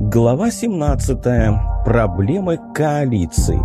Глава 17. Проблемы коалиции.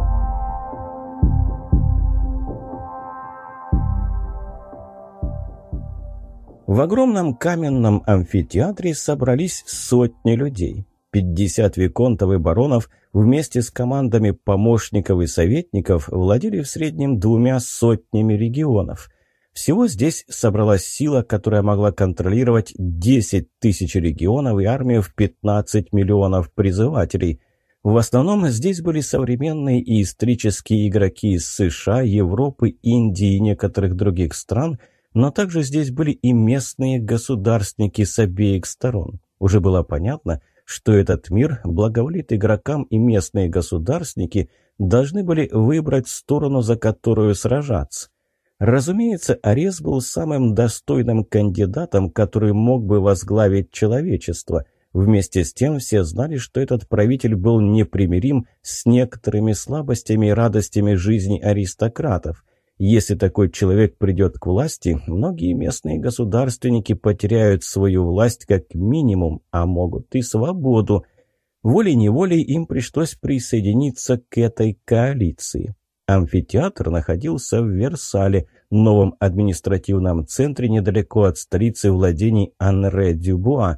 В огромном каменном амфитеатре собрались сотни людей. 50 виконтов и баронов вместе с командами помощников и советников владели в среднем двумя сотнями регионов. Всего здесь собралась сила, которая могла контролировать 10 тысяч регионов и армию в 15 миллионов призывателей. В основном здесь были современные и исторические игроки из США, Европы, Индии и некоторых других стран, но также здесь были и местные государственники с обеих сторон. Уже было понятно, что этот мир благоволит игрокам и местные государственники должны были выбрать сторону, за которую сражаться. Разумеется, Арес был самым достойным кандидатом, который мог бы возглавить человечество. Вместе с тем все знали, что этот правитель был непримирим с некоторыми слабостями и радостями жизни аристократов. Если такой человек придет к власти, многие местные государственники потеряют свою власть как минимум, а могут и свободу. Волей-неволей им пришлось присоединиться к этой коалиции. Амфитеатр находился в Версале, новом административном центре недалеко от столицы владений Анре-Дюбуа.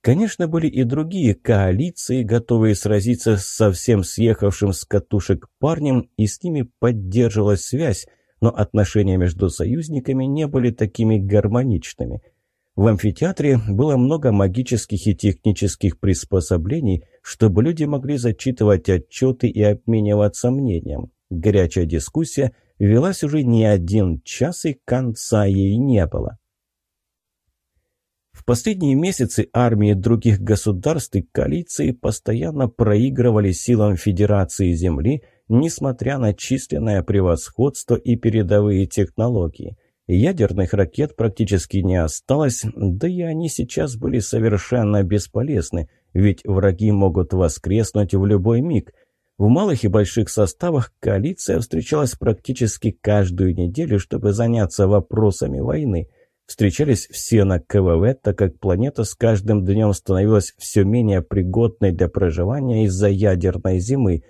Конечно, были и другие коалиции, готовые сразиться с совсем съехавшим с катушек парнем, и с ними поддерживалась связь, но отношения между союзниками не были такими гармоничными. В амфитеатре было много магических и технических приспособлений, чтобы люди могли зачитывать отчеты и обмениваться мнением. Горячая дискуссия велась уже не один час, и конца ей не было. В последние месяцы армии других государств и коалиции постоянно проигрывали силам Федерации Земли, несмотря на численное превосходство и передовые технологии. Ядерных ракет практически не осталось, да и они сейчас были совершенно бесполезны, ведь враги могут воскреснуть в любой миг – в малых и больших составах коалиция встречалась практически каждую неделю, чтобы заняться вопросами войны. Встречались все на КВВ, так как планета с каждым днем становилась все менее пригодной для проживания из-за ядерной зимы.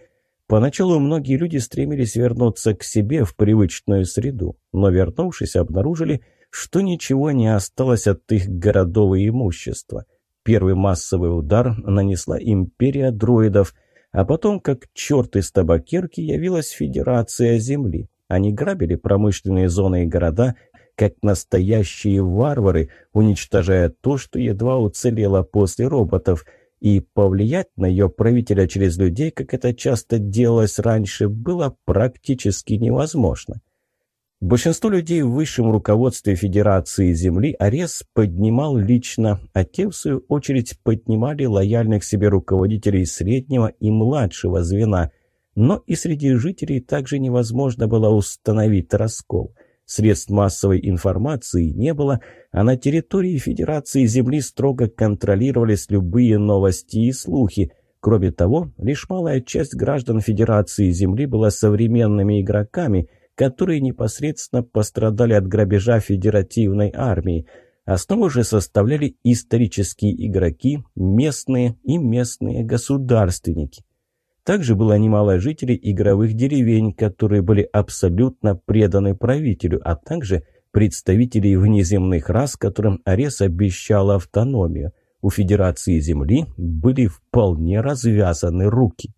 Поначалу многие люди стремились вернуться к себе в привычную среду, но вернувшись, обнаружили, что ничего не осталось от их городов и имущества. Первый массовый удар нанесла империя дроидов – а потом, как черт из табакерки, явилась Федерация Земли. Они грабили промышленные зоны и города, как настоящие варвары, уничтожая то, что едва уцелело после роботов. И повлиять на ее правителя через людей, как это часто делалось раньше, было практически невозможно. Большинство людей в высшем руководстве Федерации Земли Арес поднимал лично, а те, в свою очередь, поднимали лояльных себе руководителей среднего и младшего звена. Но и среди жителей также невозможно было установить раскол. Средств массовой информации не было, а на территории Федерации Земли строго контролировались любые новости и слухи. Кроме того, лишь малая часть граждан Федерации Земли была современными игроками – которые непосредственно пострадали от грабежа федеративной армии. Основу же составляли исторические игроки, местные и местные государственники. Также было немало жителей игровых деревень, которые были абсолютно преданы правителю, а также представителей внеземных рас, которым Арес обещал автономию. У Федерации Земли были вполне развязаны руки.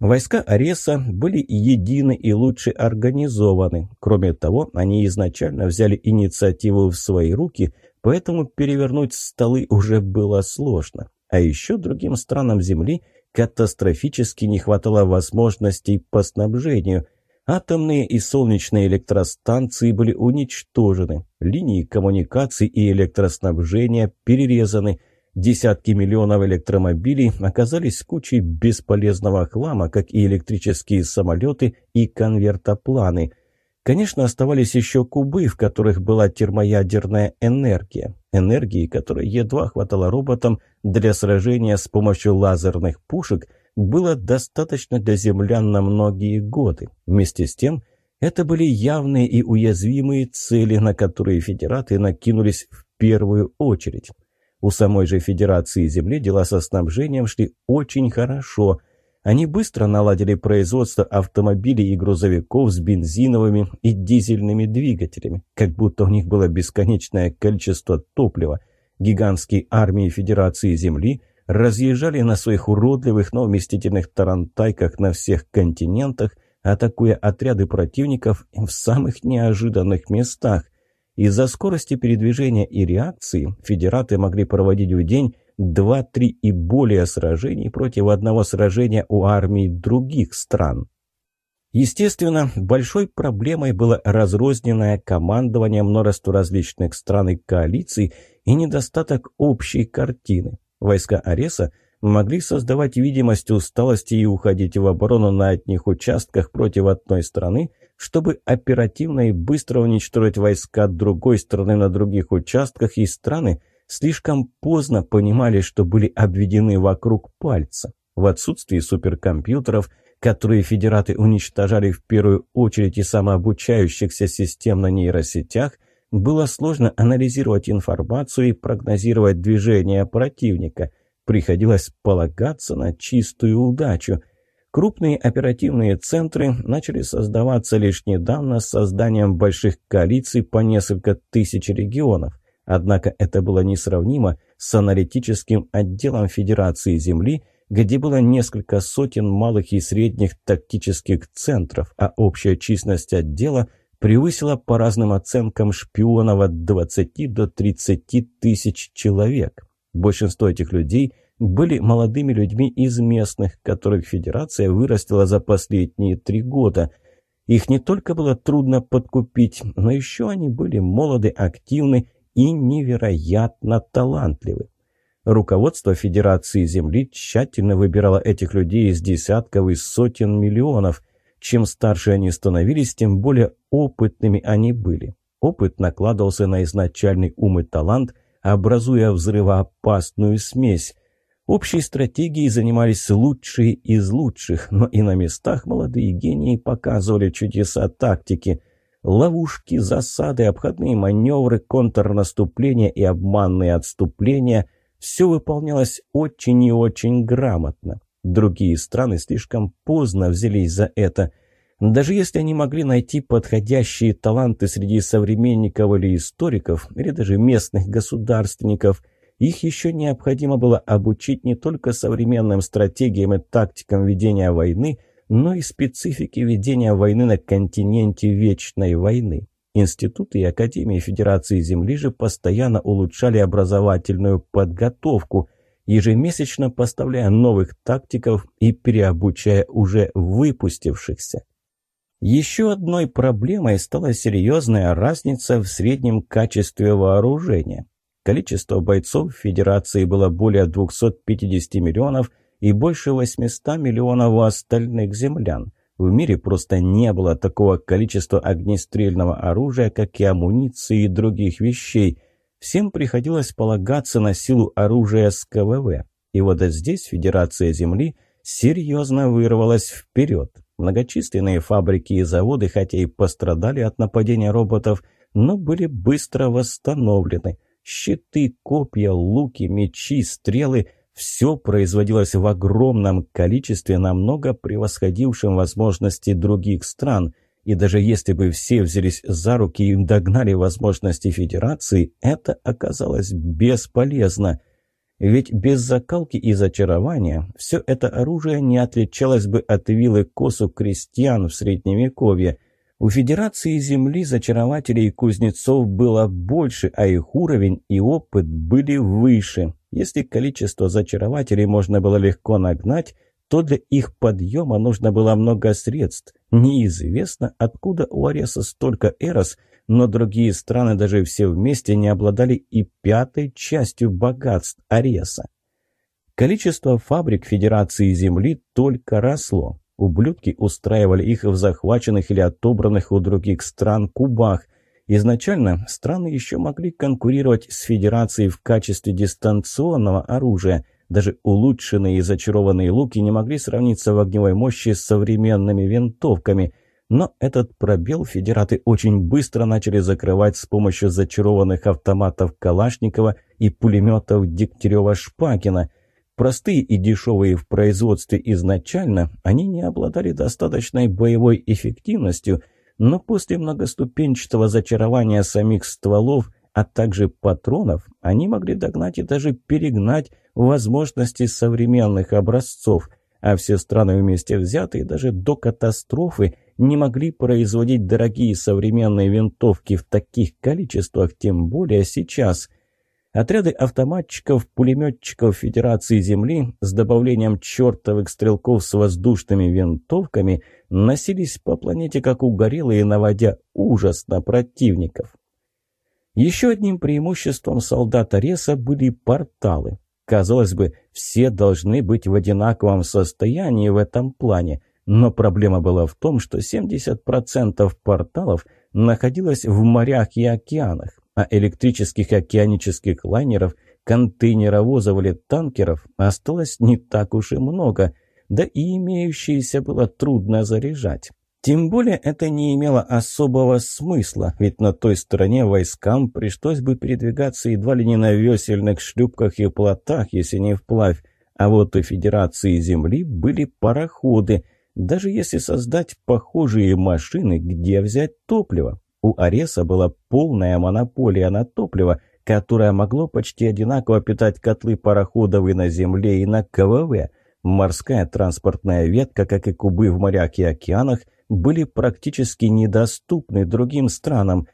Войска Ареса были едины и лучше организованы. Кроме того, они изначально взяли инициативу в свои руки, поэтому перевернуть столы уже было сложно. А еще другим странам Земли катастрофически не хватало возможностей по снабжению. Атомные и солнечные электростанции были уничтожены, линии коммуникаций и электроснабжения перерезаны – Десятки миллионов электромобилей оказались кучей бесполезного хлама, как и электрические самолеты и конвертопланы. Конечно, оставались еще кубы, в которых была термоядерная энергия. Энергии, которой едва хватало роботам для сражения с помощью лазерных пушек, было достаточно для землян на многие годы. Вместе с тем, это были явные и уязвимые цели, на которые федераты накинулись в первую очередь. У самой же Федерации Земли дела со снабжением шли очень хорошо. Они быстро наладили производство автомобилей и грузовиков с бензиновыми и дизельными двигателями, как будто у них было бесконечное количество топлива. Гигантские армии Федерации Земли разъезжали на своих уродливых, но вместительных тарантайках на всех континентах, атакуя отряды противников в самых неожиданных местах. Из-за скорости передвижения и реакции федераты могли проводить в день 2-3 и более сражений против одного сражения у армий других стран. Естественно, большой проблемой было разрозненное командование множества различных стран и коалиций и недостаток общей картины. Войска Ареса могли создавать видимость усталости и уходить в оборону на одних участках против одной страны – чтобы оперативно и быстро уничтожить войска другой стороны на других участках, и страны слишком поздно понимали, что были обведены вокруг пальца. В отсутствии суперкомпьютеров, которые федераты уничтожали в первую очередь и самообучающихся систем на нейросетях, было сложно анализировать информацию и прогнозировать движения противника. Приходилось полагаться на чистую удачу – Крупные оперативные центры начали создаваться лишь недавно с созданием больших коалиций по несколько тысяч регионов. Однако это было несравнимо с аналитическим отделом Федерации Земли, где было несколько сотен малых и средних тактических центров, а общая численность отдела превысила по разным оценкам шпионов от 20 до 30 тысяч человек. Большинство этих людей – были молодыми людьми из местных, которых Федерация вырастила за последние три года. Их не только было трудно подкупить, но еще они были молоды, активны и невероятно талантливы. Руководство Федерации Земли тщательно выбирало этих людей из десятков и сотен миллионов. Чем старше они становились, тем более опытными они были. Опыт накладывался на изначальный ум и талант, образуя взрывоопасную смесь. Общей стратегией занимались лучшие из лучших, но и на местах молодые гении показывали чудеса тактики. Ловушки, засады, обходные маневры, контрнаступления и обманные отступления – все выполнялось очень и очень грамотно. Другие страны слишком поздно взялись за это. Даже если они могли найти подходящие таланты среди современников или историков, или даже местных государственников – их еще необходимо было обучить не только современным стратегиям и тактикам ведения войны, но и специфике ведения войны на континенте Вечной войны. Институты и Академии Федерации Земли же постоянно улучшали образовательную подготовку, ежемесячно поставляя новых тактиков и переобучая уже выпустившихся. Еще одной проблемой стала серьезная разница в среднем качестве вооружения. Количество бойцов в Федерации было более 250 миллионов и больше 800 миллионов у остальных землян. В мире просто не было такого количества огнестрельного оружия, как и амуниции и других вещей. Всем приходилось полагаться на силу оружия с КВВ. И вот здесь Федерация Земли серьезно вырвалась вперед. Многочисленные фабрики и заводы, хотя и пострадали от нападения роботов, но были быстро восстановлены. Щиты, копья, луки, мечи, стрелы – все производилось в огромном количестве, намного превосходившем возможности других стран. И даже если бы все взялись за руки и догнали возможности Федерации, это оказалось бесполезно. Ведь без закалки и зачарования все это оружие не отличалось бы от вилы косу крестьян в Средневековье – у Федерации Земли зачарователей и кузнецов было больше, а их уровень и опыт были выше. Если количество зачарователей можно было легко нагнать, то для их подъема нужно было много средств. Неизвестно, откуда у Ареса столько эрос, но другие страны даже все вместе не обладали и пятой частью богатств Ареса. Количество фабрик Федерации Земли только росло. Ублюдки устраивали их в захваченных или отобранных у других стран кубах. Изначально страны еще могли конкурировать с Федерацией в качестве дистанционного оружия. Даже улучшенные и зачарованные луки не могли сравниться в огневой мощи с современными винтовками. Но этот пробел федераты очень быстро начали закрывать с помощью зачарованных автоматов Калашникова и пулеметов Дегтярева-Шпакина. Простые и дешевые в производстве изначально, они не обладали достаточной боевой эффективностью, но после многоступенчатого зачарования самих стволов, а также патронов, они могли догнать и даже перегнать возможности современных образцов – а все страны вместе взятые даже до катастрофы не могли производить дорогие современные винтовки в таких количествах, тем более сейчас. Отряды автоматчиков, пулеметчиков Федерации Земли с добавлением чертовых стрелков с воздушными винтовками носились по планете как угорелые, наводя ужас на противников. Еще одним преимуществом солдата Реса были порталы. Казалось бы, все должны быть в одинаковом состоянии в этом плане, но проблема была в том, что 70% порталов находилось в морях и океанах, а электрических океанических лайнеров, контейнеровозов или танкеров осталось не так уж и много, да и имеющиеся было трудно заряжать. Тем более это не имело особого смысла, ведь на той стороне войскам пришлось бы передвигаться едва ли не на весельных шлюпках и плотах, если не вплавь. А вот у Федерации Земли были пароходы. Даже если создать похожие машины, где взять топливо? У Ареса была полная монополия на топливо, которое могло почти одинаково питать котлы пароходов и на Земле, и на КВВ. Морская транспортная ветка, как и кубы в морях и океанах, были практически недоступны другим странам.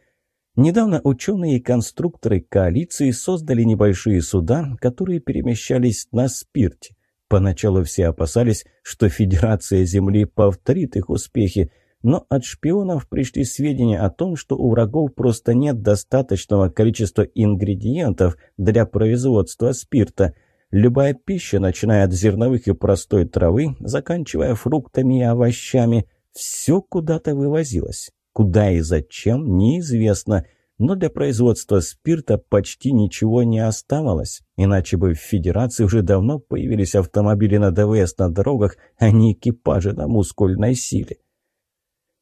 Недавно ученые и конструкторы коалиции создали небольшие суда, которые перемещались на спирте. Поначалу все опасались, что Федерация Земли повторит их успехи, но от шпионов пришли сведения о том, что у врагов просто нет достаточного количества ингредиентов для производства спирта. Любая пища, начиная от зерновых и простой травы, заканчивая фруктами и овощами – все куда-то вывозилось. Куда и зачем, неизвестно. Но для производства спирта почти ничего не оставалось. Иначе бы в Федерации уже давно появились автомобили на ДВС на дорогах, а не экипажи на мускульной силе.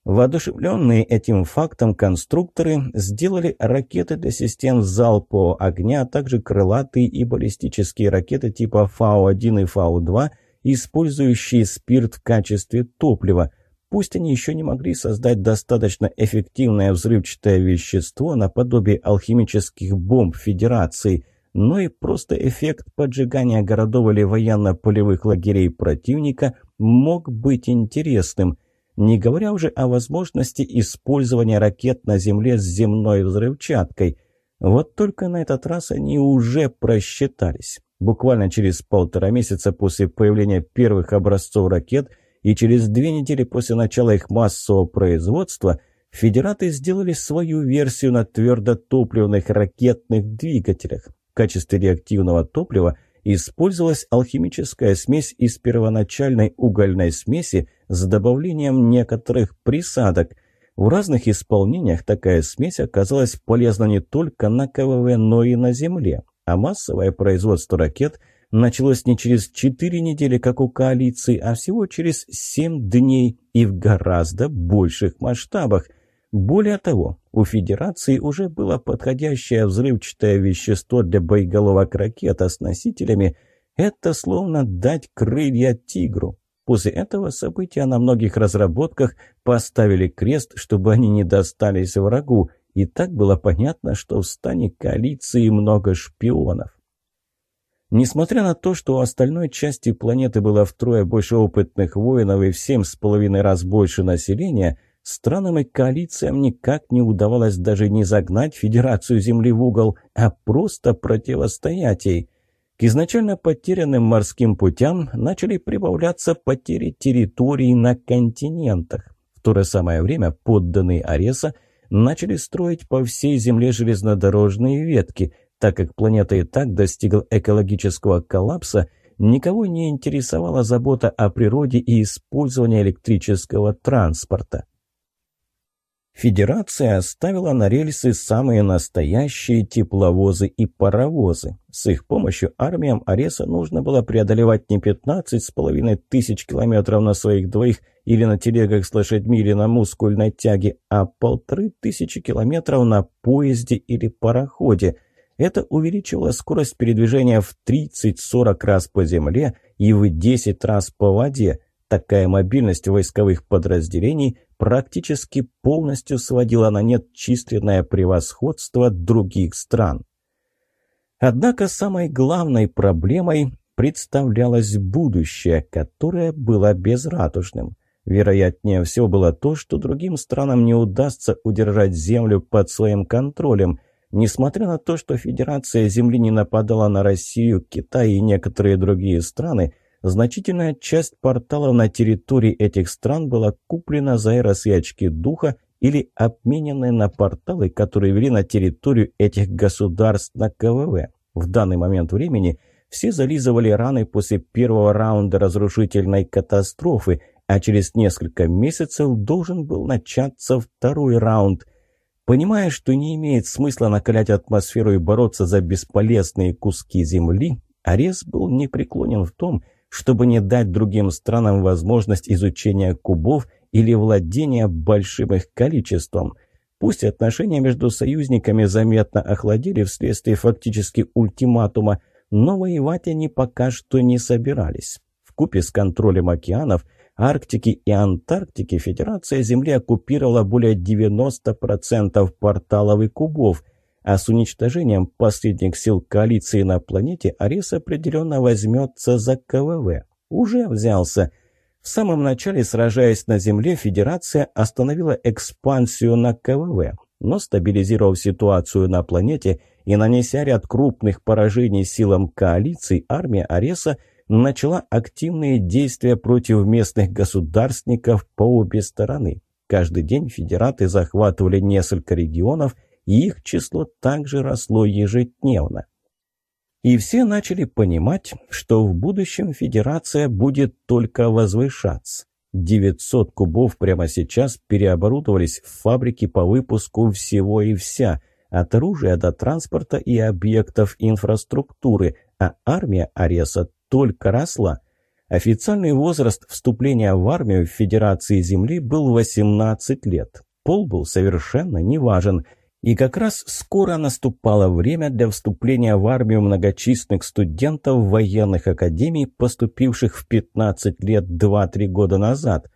Воодушевленные этим фактом конструкторы сделали ракеты для систем залпового огня, а также крылатые и баллистические ракеты типа Фау-1 и Фау-2, использующие спирт в качестве топлива. Пусть они еще не могли создать достаточно эффективное взрывчатое вещество наподобие алхимических бомб Федерации, но и просто эффект поджигания городов или военно-полевых лагерей противника мог быть интересным, не говоря уже о возможности использования ракет на Земле с земной взрывчаткой. Вот только на этот раз они уже просчитались. Буквально через полтора месяца после появления первых образцов ракет – и через две недели после начала их массового производства федераты сделали свою версию на твердотопливных ракетных двигателях. В качестве реактивного топлива использовалась алхимическая смесь из первоначальной угольной смеси с добавлением некоторых присадок. В разных исполнениях такая смесь оказалась полезна не только на КВВ, но и на Земле, а массовое производство ракет – началось не через четыре недели, как у коалиции, а всего через семь дней и в гораздо больших масштабах. Более того, у Федерации уже было подходящее взрывчатое вещество для боеголовок ракет с носителями. Это словно дать крылья тигру. После этого события на многих разработках поставили крест, чтобы они не достались врагу, и так было понятно, что в стане коалиции много шпионов. Несмотря на то, что у остальной части планеты было втрое больше опытных воинов и в семь с половиной раз больше населения, странам и коалициям никак не удавалось даже не загнать Федерацию Земли в угол, а просто противостоять ей. К изначально потерянным морским путям начали прибавляться потери территорий на континентах. В то же самое время подданные Ареса начали строить по всей Земле железнодорожные ветки – так как планета и так достигла экологического коллапса, никого не интересовала забота о природе и использование электрического транспорта. Федерация оставила на рельсы самые настоящие тепловозы и паровозы. С их помощью армиям Ареса нужно было преодолевать не 15 с половиной тысяч километров на своих двоих или на телегах с лошадьми или на мускульной тяге, а полторы тысячи километров на поезде или пароходе. Это увеличивало скорость передвижения в 30-40 раз по земле и в 10 раз по воде – Такая мобильность войсковых подразделений практически полностью сводила на нет численное превосходство других стран. Однако самой главной проблемой представлялось будущее, которое было безрадужным. Вероятнее всего было то, что другим странам не удастся удержать землю под своим контролем. Несмотря на то, что Федерация Земли не нападала на Россию, Китай и некоторые другие страны, Значительная часть порталов на территории этих стран была куплена за эросы очки духа или обменены на порталы, которые вели на территорию этих государств на КВВ. В данный момент времени все зализывали раны после первого раунда разрушительной катастрофы, а через несколько месяцев должен был начаться второй раунд. Понимая, что не имеет смысла накалять атмосферу и бороться за бесполезные куски земли, Арес был непреклонен в том, что чтобы не дать другим странам возможность изучения кубов или владения большим их количеством. Пусть отношения между союзниками заметно охладили вследствие фактически ультиматума, но воевать они пока что не собирались. В купе с контролем океанов, Арктики и Антарктики Федерация Земли оккупировала более 90% порталов и кубов – а с уничтожением последних сил коалиции на планете Арес определенно возьмется за КВВ. Уже взялся. В самом начале, сражаясь на Земле, Федерация остановила экспансию на КВВ, но стабилизировав ситуацию на планете и нанеся ряд крупных поражений силам коалиции, армия Ареса начала активные действия против местных государственников по обе стороны. Каждый день федераты захватывали несколько регионов – их число также росло ежедневно. И все начали понимать, что в будущем Федерация будет только возвышаться. 900 кубов прямо сейчас переоборудовались в фабрики по выпуску всего и вся, от оружия до транспорта и объектов инфраструктуры, а армия Ареса только росла. Официальный возраст вступления в армию в Федерации Земли был 18 лет. Пол был совершенно неважен – и как раз скоро наступало время для вступления в армию многочисленных студентов военных академий, поступивших в 15 лет 2-3 года назад.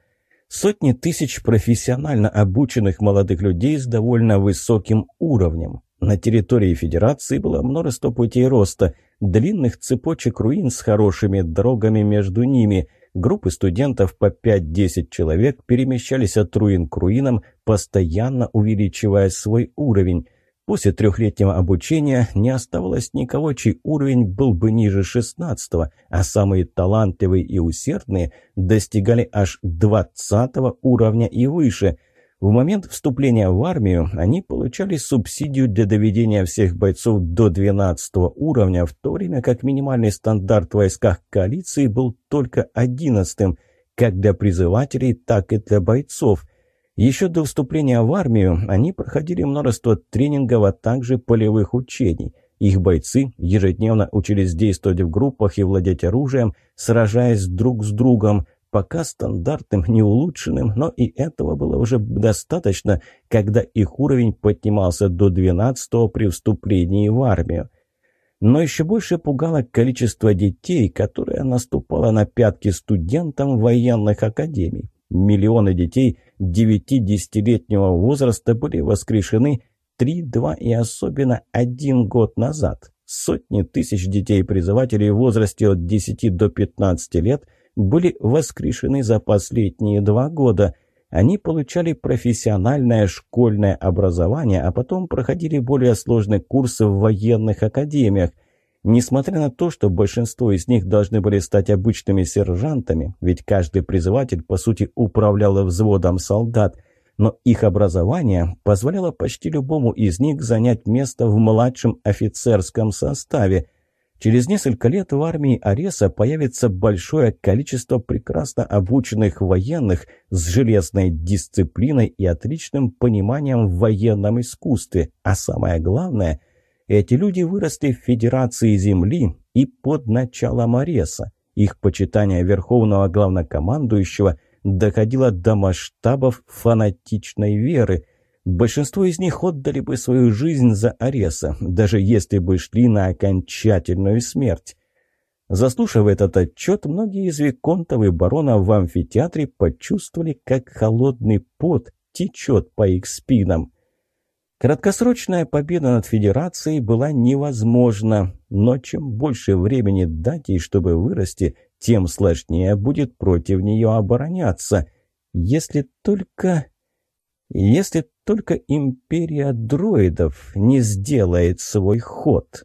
Сотни тысяч профессионально обученных молодых людей с довольно высоким уровнем. На территории Федерации было множество путей роста, длинных цепочек руин с хорошими дорогами между ними – Группы студентов по 5-10 человек перемещались от руин к руинам, постоянно увеличивая свой уровень. После трехлетнего обучения не оставалось никого, чей уровень был бы ниже 16 а самые талантливые и усердные достигали аж 20 уровня и выше – в момент вступления в армию они получали субсидию для доведения всех бойцов до 12 уровня, в то время как минимальный стандарт в войсках коалиции был только 11 как для призывателей, так и для бойцов. Еще до вступления в армию они проходили множество тренингов, а также полевых учений. Их бойцы ежедневно учились действовать в группах и владеть оружием, сражаясь друг с другом – пока стандартным, не улучшенным, но и этого было уже достаточно, когда их уровень поднимался до 12 при вступлении в армию. Но еще больше пугало количество детей, которое наступало на пятки студентам военных академий. Миллионы детей 9-10-летнего возраста были воскрешены 3-2 и особенно один год назад. Сотни тысяч детей-призывателей в возрасте от 10 до 15 лет – были воскрешены за последние два года. Они получали профессиональное школьное образование, а потом проходили более сложные курсы в военных академиях. Несмотря на то, что большинство из них должны были стать обычными сержантами, ведь каждый призыватель, по сути, управлял взводом солдат, но их образование позволяло почти любому из них занять место в младшем офицерском составе – Через несколько лет в армии Ареса появится большое количество прекрасно обученных военных с железной дисциплиной и отличным пониманием в военном искусстве. А самое главное, эти люди выросли в Федерации Земли и под началом Ареса. Их почитание верховного главнокомандующего доходило до масштабов фанатичной веры – Большинство из них отдали бы свою жизнь за Ареса, даже если бы шли на окончательную смерть. Заслушав этот отчет, многие из виконтов и баронов в амфитеатре почувствовали, как холодный пот течет по их спинам. Краткосрочная победа над Федерацией была невозможна, но чем больше времени дать ей, чтобы вырасти, тем сложнее будет против нее обороняться. Если только... Если только империя дроидов не сделает свой ход.